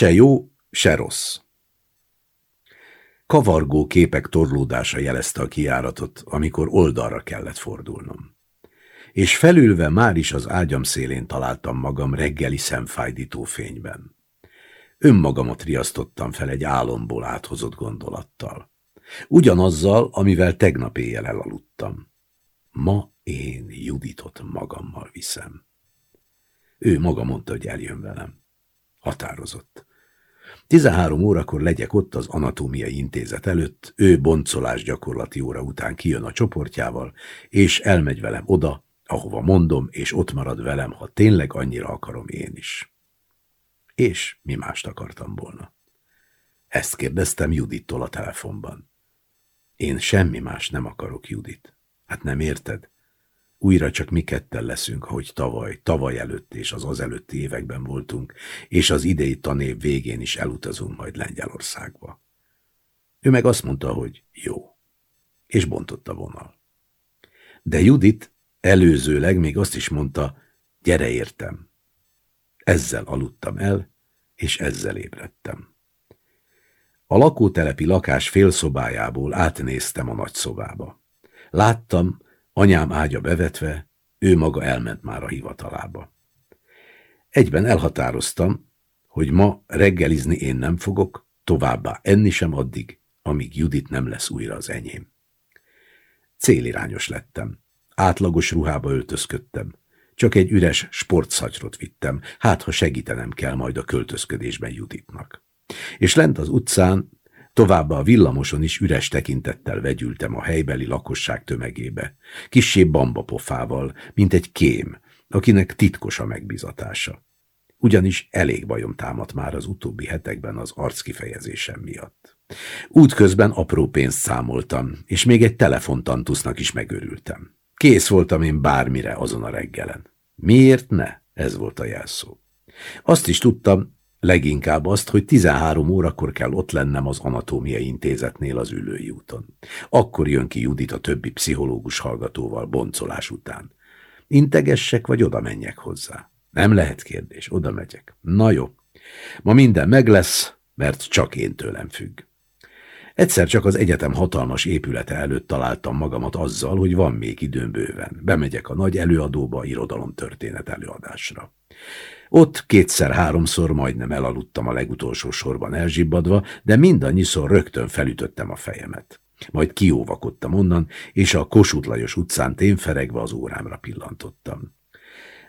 Se jó, se rossz. Kavargó képek torlódása jelezte a kiáratot, amikor oldalra kellett fordulnom. És felülve már is az ágyam szélén találtam magam reggeli szemfájdító fényben. Önmagamat riasztottam fel egy álomból áthozott gondolattal. Ugyanazzal, amivel tegnap éjjel elaludtam. Ma én Juditot magammal viszem. Ő maga mondta, hogy eljön velem. Határozott. 13 órakor legyek ott az anatómiai intézet előtt, ő boncolás gyakorlati óra után kijön a csoportjával, és elmegy velem oda, ahova mondom, és ott marad velem, ha tényleg annyira akarom én is. És mi mást akartam volna? Ezt kérdeztem Judittól a telefonban. Én semmi más nem akarok, Judit. Hát nem érted? Újra csak mi ketten leszünk, ahogy tavaly, tavaly előtt és az az előtti években voltunk, és az idei tanév végén is elutazunk majd Lengyelországba. Ő meg azt mondta, hogy jó, és bontotta vonal. De Judit előzőleg még azt is mondta, gyere értem. Ezzel aludtam el, és ezzel ébredtem. A lakótelepi lakás félszobájából átnéztem a nagyszobába. Láttam, Anyám ágya bevetve, ő maga elment már a hivatalába. Egyben elhatároztam, hogy ma reggelizni én nem fogok, továbbá enni sem addig, amíg Judit nem lesz újra az enyém. Célirányos lettem. Átlagos ruhába öltözködtem. Csak egy üres sportszatyrot vittem, hát ha segítenem kell majd a költözködésben Juditnak. És lent az utcán Továbbá a villamoson is üres tekintettel vegyültem a helybeli lakosság tömegébe, kissé bambapofával, mint egy kém, akinek titkos a megbizatása. Ugyanis elég bajom támadt már az utóbbi hetekben az arckifejezésem miatt. Útközben apró pénzt számoltam, és még egy telefontantusznak is megörültem. Kész voltam én bármire azon a reggelen. Miért ne? Ez volt a jelszó. Azt is tudtam, Leginkább azt, hogy 13 órakor kell ott lennem az anatómiai intézetnél az ülői úton. Akkor jön ki Judit a többi pszichológus hallgatóval boncolás után. Integessek, vagy oda menjek hozzá? Nem lehet kérdés, oda megyek. Na jó, ma minden meg lesz, mert csak én tőlem függ. Egyszer csak az egyetem hatalmas épülete előtt találtam magamat azzal, hogy van még időm bőven. Bemegyek a nagy előadóba, irodalomtörténet előadásra. Ott kétszer-háromszor majdnem elaludtam a legutolsó sorban elzsibbadva, de mindannyiszor rögtön felütöttem a fejemet. Majd kióvakodtam onnan, és a Kossuth Lajos utcán témferegve az órámra pillantottam.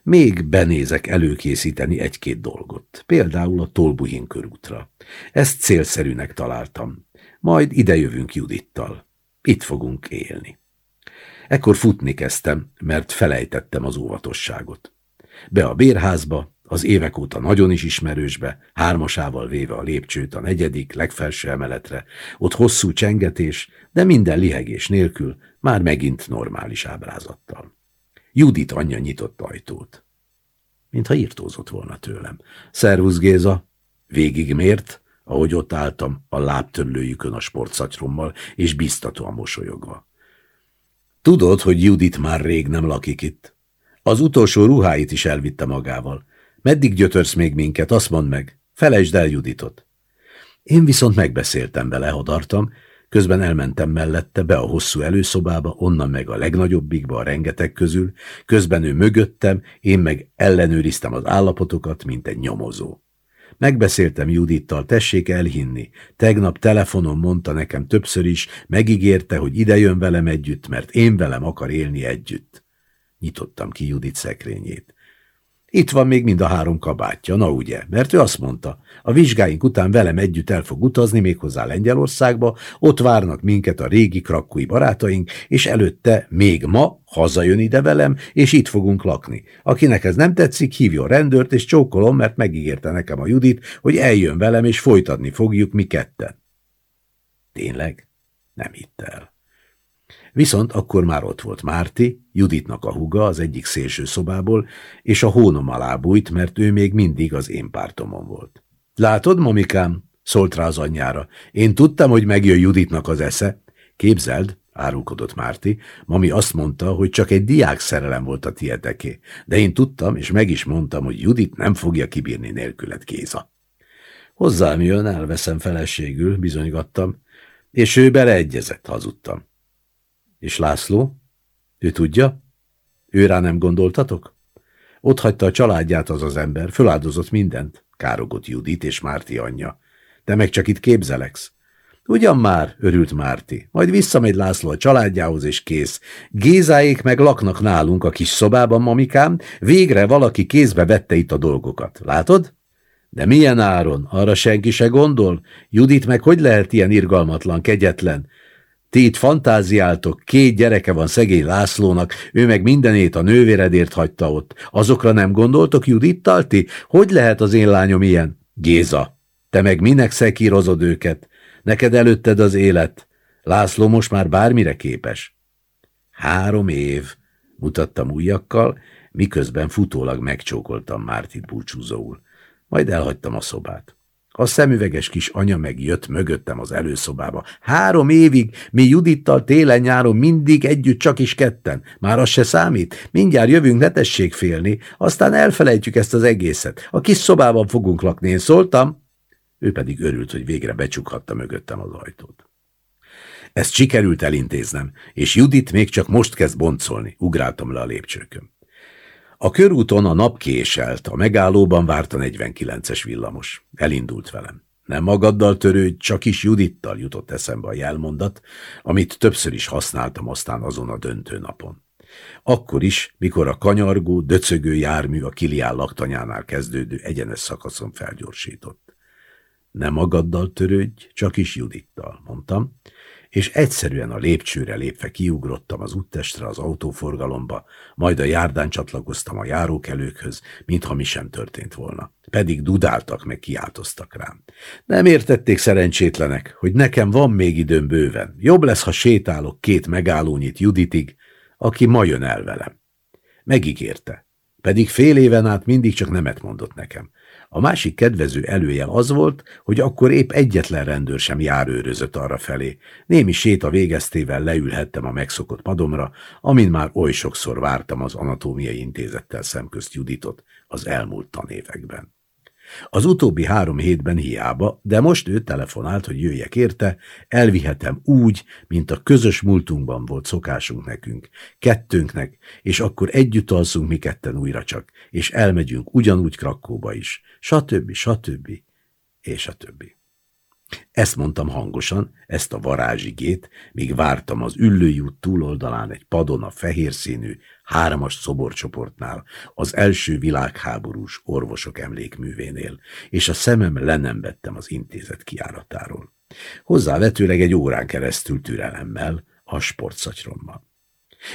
Még benézek előkészíteni egy-két dolgot, például a Tolbuhin körútra. Ezt célszerűnek találtam. Majd idejövünk Judittal. Itt fogunk élni. Ekkor futni kezdtem, mert felejtettem az óvatosságot. Be a bérházba, az évek óta nagyon is ismerősbe, hármasával véve a lépcsőt a negyedik, legfelső emeletre, ott hosszú csengetés, de minden lihegés nélkül, már megint normális ábrázattal. Judit anyja nyitott ajtót. Mintha írtózott volna tőlem. Szervusz Géza! Végig mért, ahogy ott álltam a lábtörlőjükön a sportszatyrommal, és biztatóan mosolyogva. Tudod, hogy Judit már rég nem lakik itt. Az utolsó ruháit is elvitte magával. Meddig gyötörsz még minket, azt mondd meg. Felejtsd el Juditot. Én viszont megbeszéltem vele, hadartam, közben elmentem mellette be a hosszú előszobába, onnan meg a legnagyobbikba a rengeteg közül, közben ő mögöttem, én meg ellenőriztem az állapotokat, mint egy nyomozó. Megbeszéltem Judittal, tessék elhinni. Tegnap telefonon mondta nekem többször is, megígérte, hogy idejön velem együtt, mert én velem akar élni együtt. Nyitottam ki Judit szekrényét. Itt van még mind a három kabátja, na ugye, mert ő azt mondta, a vizsgáink után velem együtt el fog utazni méghozzá Lengyelországba, ott várnak minket a régi krakkui barátaink, és előtte még ma hazajön ide velem, és itt fogunk lakni. Akinek ez nem tetszik, hívja a rendőrt, és csókolom, mert megígérte nekem a Judit, hogy eljön velem, és folytatni fogjuk mi ketten. Tényleg? Nem hitt el. Viszont akkor már ott volt Márti, Juditnak a huga az egyik szélső szobából, és a hónom alá bújt, mert ő még mindig az én pártomon volt. Látod, mamikám? szólt rá az anyjára. Én tudtam, hogy megjön Juditnak az esze. Képzeld, árulkodott Márti, mami azt mondta, hogy csak egy diák szerelem volt a tieteké, de én tudtam, és meg is mondtam, hogy Judit nem fogja kibírni nélküled Géza. Hozzám jön, elveszem feleségül, bizonygattam, és ő beleegyezett, hazudtam. És László? Ő tudja? Ő rá nem gondoltatok? Ott hagyta a családját az az ember, föláldozott mindent, károgott Judit és Márti anyja. De meg csak itt képzeleksz. Ugyan már, örült Márti. Majd visszamegy László a családjához, és kész. Gézáék meg laknak nálunk a kis szobában, mamikám. Végre valaki kézbe vette itt a dolgokat. Látod? De milyen áron? Arra senki se gondol? Judit meg hogy lehet ilyen irgalmatlan, kegyetlen? Ti itt fantáziáltok, két gyereke van szegény Lászlónak, ő meg mindenét a nővéredért hagyta ott. Azokra nem gondoltok Judittal ti? Hogy lehet az én lányom ilyen? Géza, te meg minek szekírozod őket? Neked előtted az élet. László most már bármire képes. Három év, mutattam ujjakkal, miközben futólag megcsókoltam Mártit búcsúzóul. Majd elhagytam a szobát. A szemüveges kis anya megjött mögöttem az előszobába. Három évig mi Judittal télen-nyáron mindig együtt csak is ketten. Már az se számít. Mindjárt jövünk, ne tessék félni. Aztán elfelejtjük ezt az egészet. A kis szobában fogunk lakni, én szóltam. Ő pedig örült, hogy végre becsukhatta mögöttem az ajtót. Ezt sikerült elintéznem, és Judit még csak most kezd boncolni. Ugráltam le a lépcsőkön. A körúton a nap késelt, a megállóban várt a 49-es villamos. Elindult velem. Nem magaddal törődj, csak is Judittal jutott eszembe a jelmondat, amit többször is használtam aztán azon a döntő napon. Akkor is, mikor a kanyargó, döcögő jármű a Kilián laktanyánál kezdődő egyenes szakaszon felgyorsított. Nem magaddal törődj, csak is Judittal, mondtam, és egyszerűen a lépcsőre lépve kiugrottam az úttestre az autóforgalomba, majd a járdán csatlakoztam a járókelőkhöz, mintha mi sem történt volna. Pedig dudáltak meg kiáltoztak rám. Nem értették szerencsétlenek, hogy nekem van még időm bőven. Jobb lesz, ha sétálok két megállónyit Juditig, aki ma jön el velem. Megígérte. Pedig fél éven át mindig csak nemet mondott nekem. A másik kedvező előjel az volt, hogy akkor épp egyetlen rendőr sem járőrözött felé. Némi séta végeztével leülhettem a megszokott padomra, amin már oly sokszor vártam az anatómiai intézettel szemközt Juditot az elmúlt tanévekben. Az utóbbi három hétben hiába, de most ő telefonált, hogy jöjjek érte, elvihetem úgy, mint a közös múltunkban volt szokásunk nekünk, kettőnknek, és akkor együtt alszunk mi ketten újra csak, és elmegyünk ugyanúgy Krakóba is, stb. stb. és a többi. Ezt mondtam hangosan, ezt a varázsigét, míg vártam az üllői túloldalán egy padon a fehér színű, hármas szoborcsoportnál, az első világháborús orvosok emlékművénél, és a szemem le nem vettem az intézet kiáratáról. Hozzávetőleg egy órán keresztül türelemmel, a sportszatyrommal.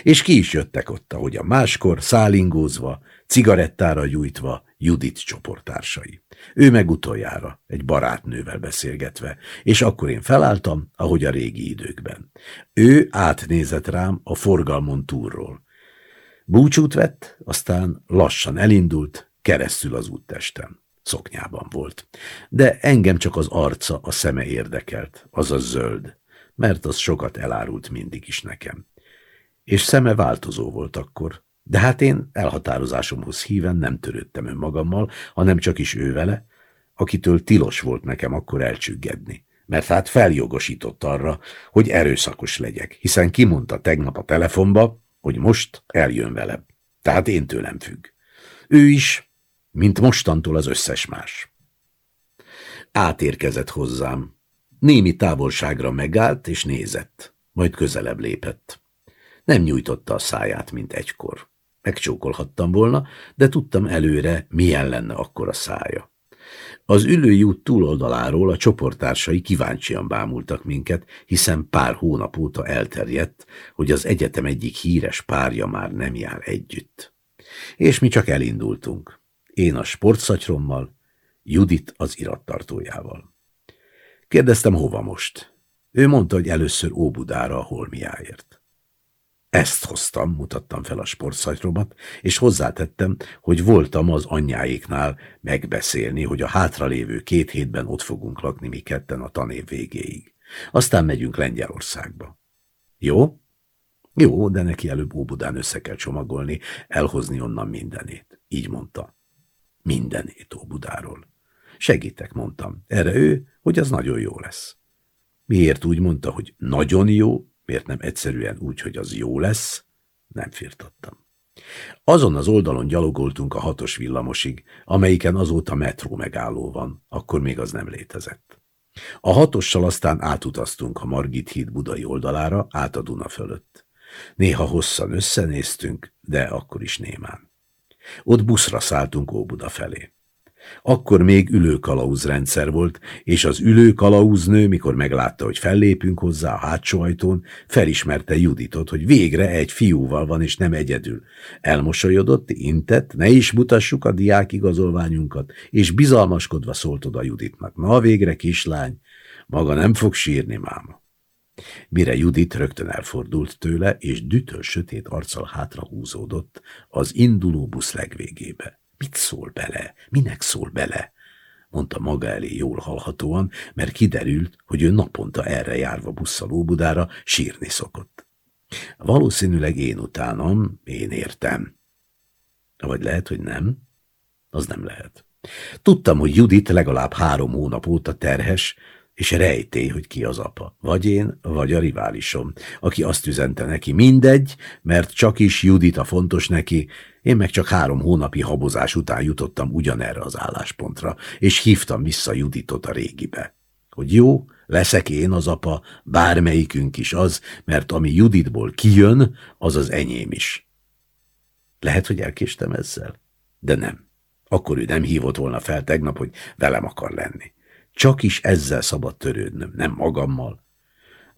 És ki is jöttek ott, ahogy a máskor, szálingózva, cigarettára gyújtva, Judit csoportársai. Ő meg utoljára, egy barátnővel beszélgetve, és akkor én felálltam, ahogy a régi időkben. Ő átnézett rám a forgalmon túlról. Búcsút vett, aztán lassan elindult, keresztül az úttesten. Szoknyában volt. De engem csak az arca, a szeme érdekelt, az a zöld, mert az sokat elárult mindig is nekem. És szeme változó volt akkor, de hát én elhatározásomhoz híven nem törődtem önmagammal, hanem csak is ő vele, akitől tilos volt nekem akkor elcsüggedni, mert hát feljogosított arra, hogy erőszakos legyek, hiszen kimondta tegnap a telefonba, hogy most eljön velem. Tehát én tőlem függ. Ő is, mint mostantól az összes más. Átérkezett hozzám. Némi távolságra megállt és nézett, majd közelebb lépett. Nem nyújtotta a száját, mint egykor. Megcsókolhattam volna, de tudtam előre, milyen lenne akkor a szája. Az ülői út túloldaláról a csoporttársai kíváncsian bámultak minket, hiszen pár hónap óta elterjedt, hogy az egyetem egyik híres párja már nem jár együtt. És mi csak elindultunk. Én a sportszatyrommal, Judit az irattartójával. Kérdeztem, hova most. Ő mondta, hogy először Óbudára a holmiáért. Ezt hoztam, mutattam fel a sportszajtromat, és hozzátettem, hogy voltam az anyjáéknál megbeszélni, hogy a hátralévő két hétben ott fogunk lakni mi ketten a tanév végéig. Aztán megyünk Lengyelországba. Jó? Jó, de neki előbb Óbudán össze kell csomagolni, elhozni onnan mindenét. Így mondta. Mindenét Óbudáról. Segítek, mondtam. Erre ő, hogy az nagyon jó lesz. Miért úgy mondta, hogy nagyon jó, miért nem egyszerűen úgy, hogy az jó lesz? Nem firtattam. Azon az oldalon gyalogoltunk a hatos villamosig, amelyiken azóta metró megálló van, akkor még az nem létezett. A hatossal aztán átutaztunk a Margit híd budai oldalára, át a Duna fölött. Néha hosszan összenéztünk, de akkor is némán. Ott buszra szálltunk Óbuda felé. Akkor még ülőkalauzrendszer volt, és az ülőkalauznő, mikor meglátta, hogy fellépünk hozzá a hátsó ajtón, felismerte Juditot, hogy végre egy fiúval van, és nem egyedül. Elmosolyodott, intett, ne is mutassuk a diák igazolványunkat, és bizalmaskodva szólt oda Juditnak. Na végre, kislány, maga nem fog sírni, máma. Mire Judit rögtön elfordult tőle, és dütöl sötét arccal hátra húzódott az induló busz legvégébe. Mit szól bele? Minek szól bele? mondta maga elé jól hallhatóan, mert kiderült, hogy ő naponta erre járva busszal Óbudára sírni szokott. Valószínűleg én utánam, én értem. Vagy lehet, hogy nem? Az nem lehet. Tudtam, hogy Judit legalább három hónap óta terhes, és rejtély, hogy ki az apa. Vagy én, vagy a riválisom, aki azt üzente neki, mindegy, mert csak is Judit a fontos neki, én meg csak három hónapi habozás után jutottam ugyanerre az álláspontra, és hívtam vissza Juditot a régibe. Hogy jó, leszek én az apa, bármelyikünk is az, mert ami Juditból kijön, az az enyém is. Lehet, hogy elkéstem ezzel, de nem. Akkor ő nem hívott volna fel tegnap, hogy velem akar lenni. Csak is ezzel szabad törődnöm, nem magammal.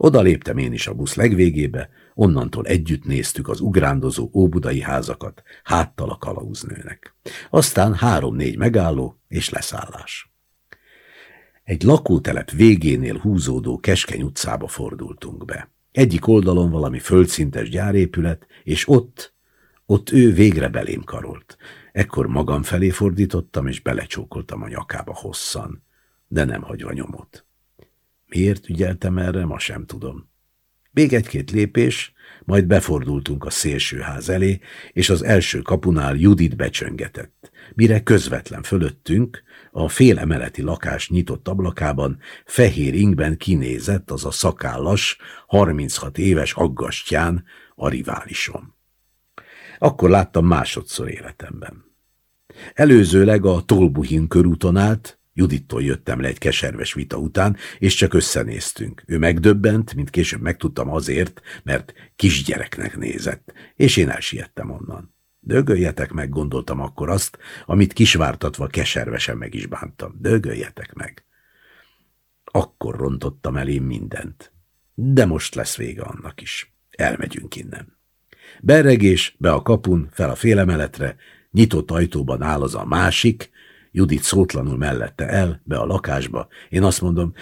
Oda léptem én is a busz legvégébe, onnantól együtt néztük az ugrándozó óbudai házakat, háttal a kalauznőnek. Aztán három-négy megálló és leszállás. Egy lakótelep végénél húzódó keskeny utcába fordultunk be. Egyik oldalon valami földszintes gyárépület, és ott, ott ő végre belém karolt. Ekkor magam felé fordítottam, és belecsókoltam a nyakába hosszan de nem hagyva nyomot. Miért ügyeltem erre, ma sem tudom. Még egy-két lépés, majd befordultunk a szélsőház elé, és az első kapunál Judit becsöngetett, mire közvetlen fölöttünk, a fél emeleti lakás nyitott ablakában fehér ingben kinézett az a szakállas, 36 éves aggastyán a riválisom. Akkor láttam másodszor életemben. Előzőleg a Tolbuhin körúton át, Judittól jöttem le egy keserves vita után, és csak összenéztünk. Ő megdöbbent, mint később megtudtam azért, mert kisgyereknek nézett, és én elsiettem onnan. Dögöljetek meg, gondoltam akkor azt, amit kisvártatva keservesen meg is bántam. Dögöljetek meg. Akkor rontottam elém mindent. De most lesz vége annak is. Elmegyünk innen. Berregés, be a kapun, fel a félemeletre, nyitott ajtóban áll az a másik, Judit szótlanul mellette el, be a lakásba. Én azt mondom,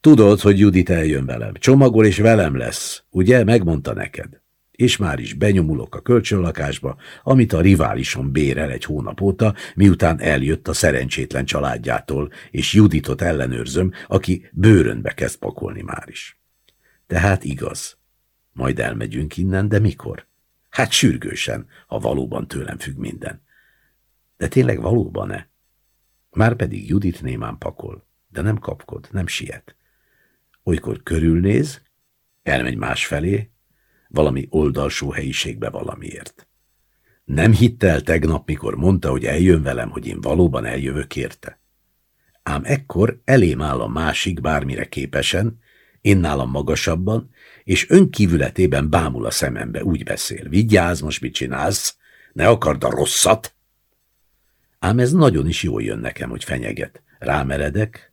tudod, hogy Judit eljön velem. Csomagol és velem lesz. Ugye? Megmondta neked. És már is benyomulok a kölcsönlakásba, amit a riválisom bérel egy hónap óta, miután eljött a szerencsétlen családjától, és Juditot ellenőrzöm, aki bőrönbe kezd pakolni már is. Tehát igaz. Majd elmegyünk innen, de mikor? Hát sürgősen, ha valóban tőlem függ minden. De tényleg valóban-e? Márpedig Judit némán pakol, de nem kapkod, nem siet. Olykor körülnéz, elmegy másfelé, valami oldalsó helyiségbe valamiért. Nem hitte el tegnap, mikor mondta, hogy eljön velem, hogy én valóban eljövök érte. Ám ekkor elém áll a másik bármire képesen, én nálam magasabban, és önkívületében bámul a szemembe, úgy beszél. Vigyázz, most mit csinálsz? Ne akard a rosszat! Ám ez nagyon is jól jön nekem, hogy fenyeget. Rámeredek,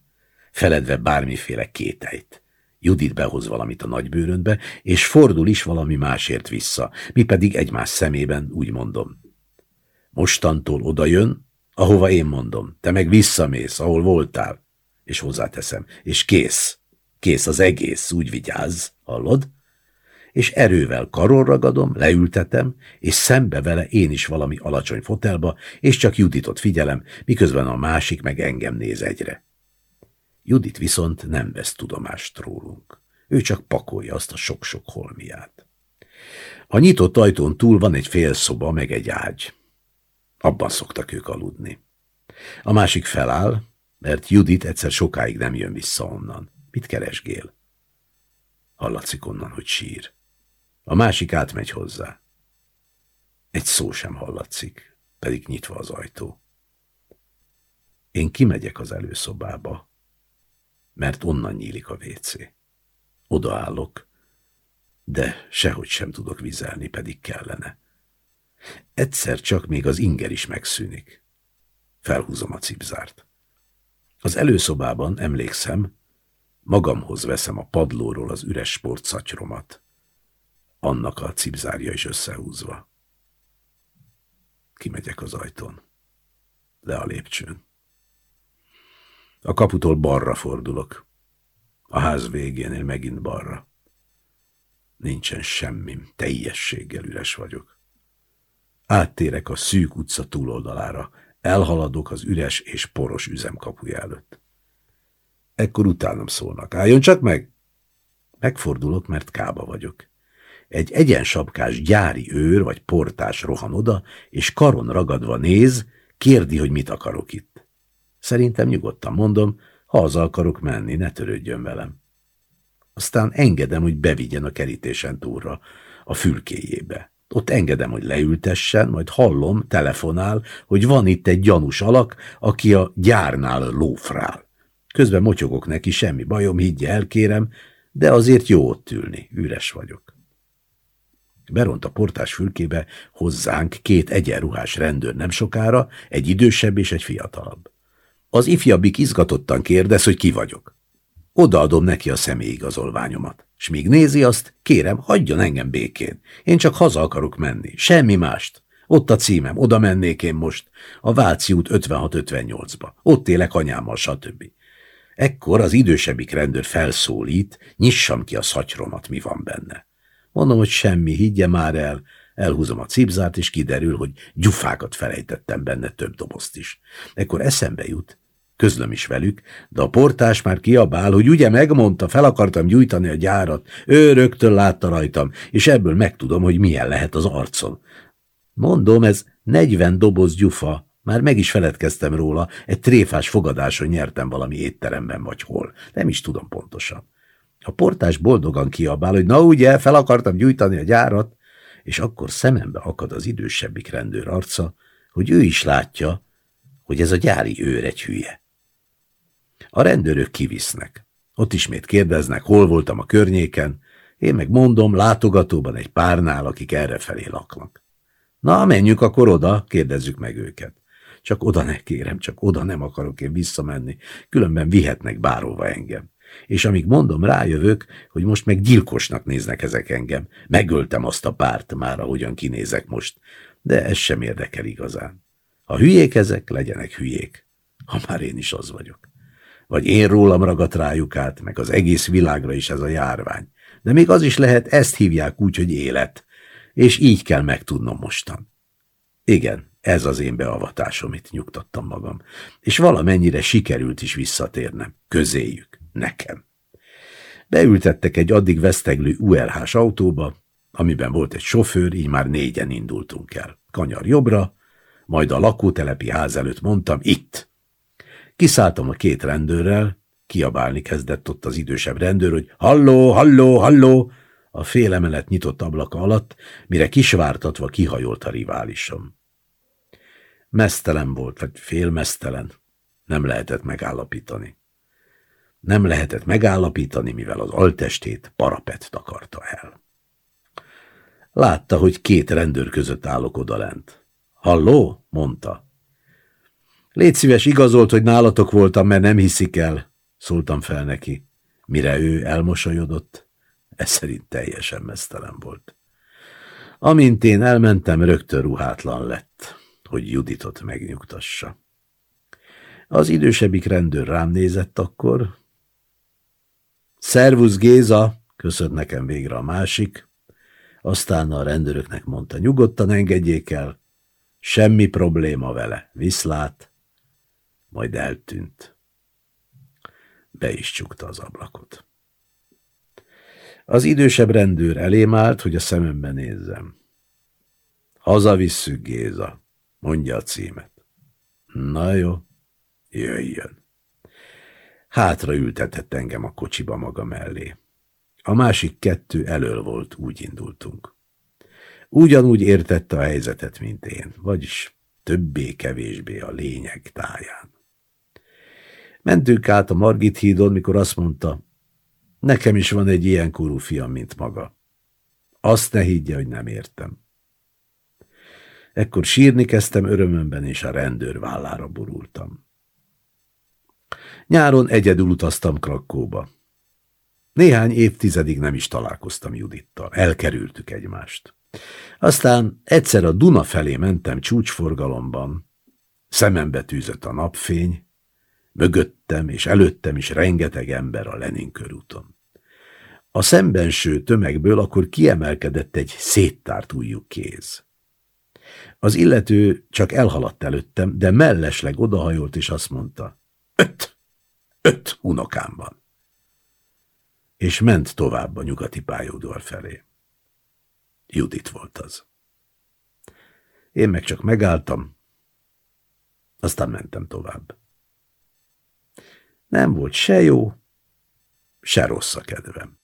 feledve bármiféle kételyt. Judit behoz valamit a nagybőröndbe, és fordul is valami másért vissza, mi pedig egymás szemében úgy mondom. Mostantól oda jön, ahova én mondom, te meg visszamész, ahol voltál. És hozzáteszem, és kész, kész az egész, úgy vigyázz, hallod? És erővel karon ragadom, leültetem, és szembe vele én is valami alacsony fotelba, és csak Juditot figyelem, miközben a másik meg engem néz egyre. Judit viszont nem vesz tudomást rólunk. Ő csak pakolja azt a sok-sok holmiát. A nyitott ajtón túl van egy fél szoba, meg egy ágy. Abban szoktak ők aludni. A másik feláll, mert Judit egyszer sokáig nem jön vissza onnan. Mit keresgél? Hallatszik onnan, hogy sír. A másik átmegy hozzá. Egy szó sem hallatszik, pedig nyitva az ajtó. Én kimegyek az előszobába, mert onnan nyílik a WC. Odaállok, de sehogy sem tudok vizelni, pedig kellene. Egyszer csak még az inger is megszűnik. Felhúzom a cipzárt. Az előszobában, emlékszem, magamhoz veszem a padlóról az üres sportszatyromat. Annak a cipzárja is összehúzva. Kimegyek az ajtón. Le a lépcsőn. A kaputól balra fordulok. A ház végénél megint balra. Nincsen semmim, teljességgel üres vagyok. Áttérek a szűk utca túloldalára, elhaladok az üres és poros üzemkapuja előtt. Ekkor utánam szólnak. Álljon csak meg! Megfordulok, mert kába vagyok. Egy egyensapkás gyári őr vagy portás rohan oda, és karon ragadva néz, kérdi, hogy mit akarok itt. Szerintem nyugodtan mondom, haza akarok menni, ne törődjön velem. Aztán engedem, hogy bevigyen a kerítésen túlra, a fülkéjébe. Ott engedem, hogy leültessen, majd hallom, telefonál, hogy van itt egy gyanús alak, aki a gyárnál lófrál. Közben motyogok neki, semmi bajom, higgye el, kérem, de azért jó ott ülni, üres vagyok. Beront a portás fülkébe hozzánk két egyenruhás rendőr nem sokára, egy idősebb és egy fiatalabb. Az ifjabbik izgatottan kérdez, hogy ki vagyok. Odaadom neki a személyigazolványomat. S míg nézi azt, kérem, hagyjon engem békén. Én csak haza akarok menni, semmi mást. Ott a címem, oda mennék én most. A Váci út 56-58-ba. Ott élek anyámmal, stb. Ekkor az idősebbik rendőr felszólít, nyissam ki a szatyromat, mi van benne. Mondom, hogy semmi, higgye már el. Elhúzom a cipzárt, és kiderül, hogy gyufákat felejtettem benne több dobozt is. Ekkor eszembe jut, Közlöm is velük, de a portás már kiabál, hogy ugye megmondta, fel akartam gyújtani a gyárat. Ő rögtön látta rajtam, és ebből megtudom, hogy milyen lehet az arcon. Mondom, ez negyven doboz gyufa. Már meg is feledkeztem róla, egy tréfás fogadáson nyertem valami étteremben vagy hol. Nem is tudom pontosan. A portás boldogan kiabál, hogy na ugye, fel akartam gyújtani a gyárat, és akkor szemembe akad az idősebbik rendőr arca, hogy ő is látja, hogy ez a gyári őr egy hülye. A rendőrök kivisznek. Ott ismét kérdeznek, hol voltam a környéken, én meg mondom, látogatóban egy párnál, akik errefelé laknak. Na, menjünk akkor oda, kérdezzük meg őket. Csak oda ne kérem, csak oda nem akarok én visszamenni, különben vihetnek bárhova engem. És amíg mondom, rájövök, hogy most meg gyilkosnak néznek ezek engem. Megöltem azt a párt már, ahogyan kinézek most, de ez sem érdekel igazán. Ha hülyék ezek, legyenek hülyék, ha már én is az vagyok vagy én rólam ragadt rájuk át, meg az egész világra is ez a járvány. De még az is lehet, ezt hívják úgy, hogy élet. És így kell megtudnom mostan. Igen, ez az én beavatásom, itt nyugtattam magam. És valamennyire sikerült is visszatérnem. Közéjük. Nekem. Beültettek egy addig veszteglő ULH-s autóba, amiben volt egy sofőr, így már négyen indultunk el. Kanyar jobbra, majd a lakótelepi ház előtt mondtam, itt. Kiszálltam a két rendőrrel, kiabálni kezdett ott az idősebb rendőr, hogy halló, halló, halló, a fél emelet nyitott ablaka alatt, mire kisvártatva kihajolt a riválisom. Mesztelen volt, vagy félmesztelen, nem lehetett megállapítani. Nem lehetett megállapítani, mivel az altestét parapet takarta el. Látta, hogy két rendőr között állok odalent. Halló? mondta. Légy szíves, igazolt, hogy nálatok voltam, mert nem hiszik el, szóltam fel neki. Mire ő elmosolyodott, ez szerint teljesen mesztelen volt. Amint én elmentem, rögtön ruhátlan lett, hogy Juditot megnyugtassa. Az idősebbik rendőr rám nézett akkor. Szervusz Géza, köszönt nekem végre a másik. Aztán a rendőröknek mondta, nyugodtan engedjék el, semmi probléma vele, viszlát majd eltűnt. Be is csukta az ablakot. Az idősebb rendőr elém állt, hogy a szemembe nézzem. Hazavisszük, Géza, mondja a címet. Na jó, jöjjön. Hátra ültetett engem a kocsiba maga mellé. A másik kettő elől volt, úgy indultunk. Ugyanúgy értette a helyzetet, mint én, vagyis többé-kevésbé a lényeg táján. Mentünk át a Margit hídon, mikor azt mondta, nekem is van egy ilyen korú fiam, mint maga. Azt ne higgye, hogy nem értem. Ekkor sírni kezdtem örömömben, és a rendőr vállára borultam. Nyáron egyedül utaztam Krakóba. Néhány évtizedig nem is találkoztam Judittal, elkerültük egymást. Aztán egyszer a Duna felé mentem csúcsforgalomban, szemembe tűzött a napfény, mögöttem és előttem is rengeteg ember a Lenin körúton. A szembenső tömegből akkor kiemelkedett egy széttárt ujjú kéz. Az illető csak elhaladt előttem, de mellesleg odahajolt és azt mondta, öt, öt unokám van. És ment tovább a nyugati pályaudvar felé. Judit volt az. Én meg csak megálltam, aztán mentem tovább. Nem volt se jó, se rossz a kedvem.